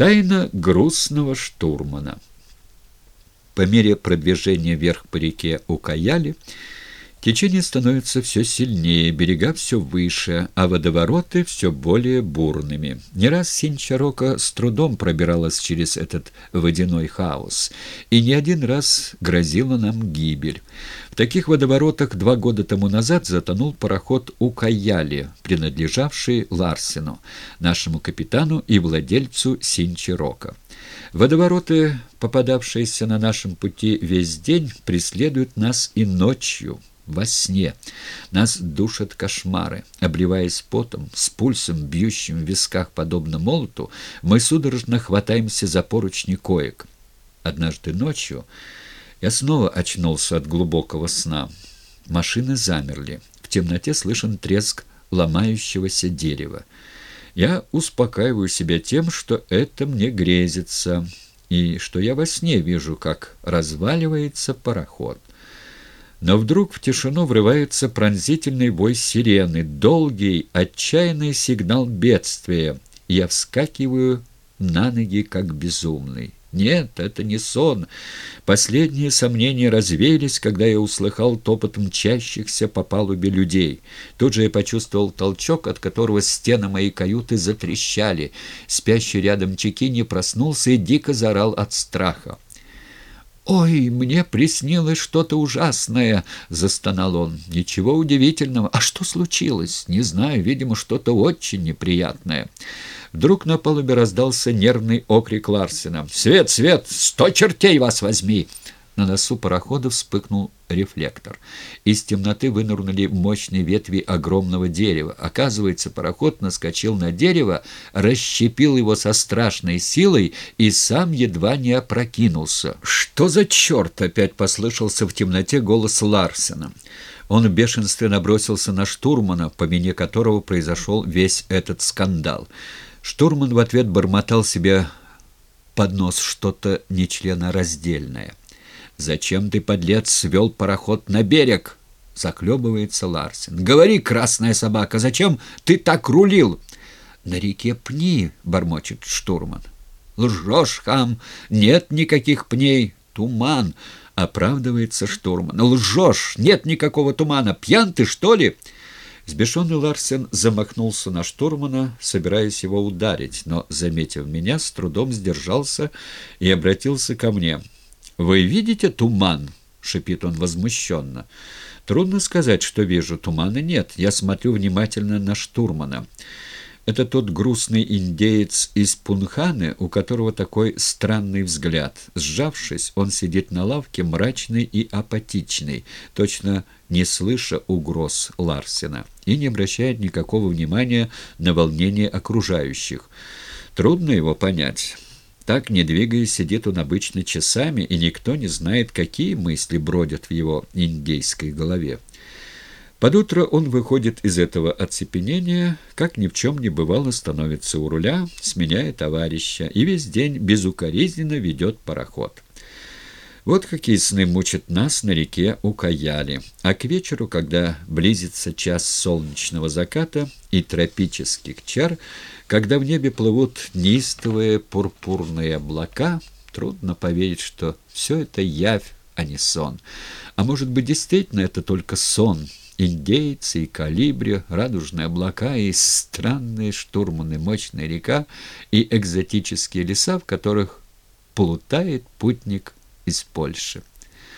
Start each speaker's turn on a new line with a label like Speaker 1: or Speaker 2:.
Speaker 1: Тайна грустного штурмана. По мере продвижения вверх по реке Укаяли, Течение становится все сильнее, берега все выше, а водовороты все более бурными. Не раз Синчарока с трудом пробиралась через этот водяной хаос, и не один раз грозила нам гибель. В таких водоворотах два года тому назад затонул пароход «Укаяли», принадлежавший Ларсену, нашему капитану и владельцу Синчарока. Водовороты, попадавшиеся на нашем пути весь день, преследуют нас и ночью во сне. Нас душат кошмары. Обливаясь потом, с пульсом, бьющим в висках, подобно молоту, мы судорожно хватаемся за поручни коек. Однажды ночью я снова очнулся от глубокого сна. Машины замерли. В темноте слышен треск ломающегося дерева. Я успокаиваю себя тем, что это мне грезится, и что я во сне вижу, как разваливается пароход. Но вдруг в тишину врывается пронзительный вой сирены, долгий, отчаянный сигнал бедствия. Я вскакиваю на ноги, как безумный. Нет, это не сон. Последние сомнения развеялись, когда я услыхал топот мчащихся по палубе людей. Тут же я почувствовал толчок, от которого стены моей каюты затрещали. Спящий рядом Чекини проснулся и дико заорал от страха. «Ой, мне приснилось что-то ужасное!» — застонал он. «Ничего удивительного. А что случилось? Не знаю. Видимо, что-то очень неприятное». Вдруг на палубе раздался нервный окрик Ларсена. «Свет, свет! Сто чертей вас возьми!» На носу парохода вспыхнул рефлектор. Из темноты вынырнули мощные ветви огромного дерева. Оказывается, пароход наскочил на дерево, расщепил его со страшной силой и сам едва не опрокинулся. «Что за черт?» — опять послышался в темноте голос Ларсена. Он в бешенстве набросился на штурмана, по вине которого произошел весь этот скандал. Штурман в ответ бормотал себе под нос что-то нечленораздельное. «Зачем ты, подлец, свел пароход на берег?» — захлебывается Ларсен. «Говори, красная собака, зачем ты так рулил?» «На реке пни», — бормочет штурман. «Лжешь, хам, нет никаких пней, туман», — оправдывается штурман. «Лжешь, нет никакого тумана, пьян ты, что ли?» Сбешенный Ларсен замахнулся на штурмана, собираясь его ударить, но, заметив меня, с трудом сдержался и обратился ко мне — «Вы видите туман?» — шипит он возмущенно. «Трудно сказать, что вижу. Тумана нет. Я смотрю внимательно на штурмана. Это тот грустный индеец из Пунханы, у которого такой странный взгляд. Сжавшись, он сидит на лавке, мрачный и апатичный, точно не слыша угроз Ларсена, и не обращает никакого внимания на волнение окружающих. Трудно его понять». Так, не двигаясь, сидит он обычно часами, и никто не знает, какие мысли бродят в его индейской голове. Под утро он выходит из этого оцепенения, как ни в чем не бывало, становится у руля, сменяя товарища, и весь день безукоризненно ведет пароход. Вот какие сны мучат нас на реке Укаяли. А к вечеру, когда близится час солнечного заката и тропических чар, когда в небе плывут неистовые пурпурные облака, трудно поверить, что все это явь, а не сон. А может быть, действительно это только сон, индейцы и калибри, радужные облака и странные штурманы, мощная река и экзотические леса, в которых плутает путник из Польши.